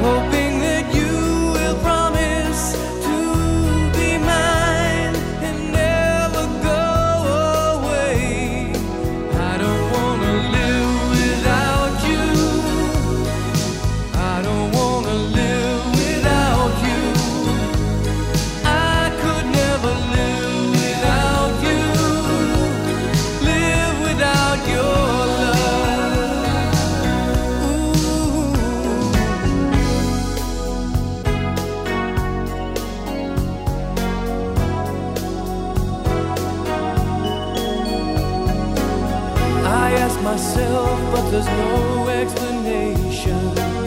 Hoping myself, but there's no explanation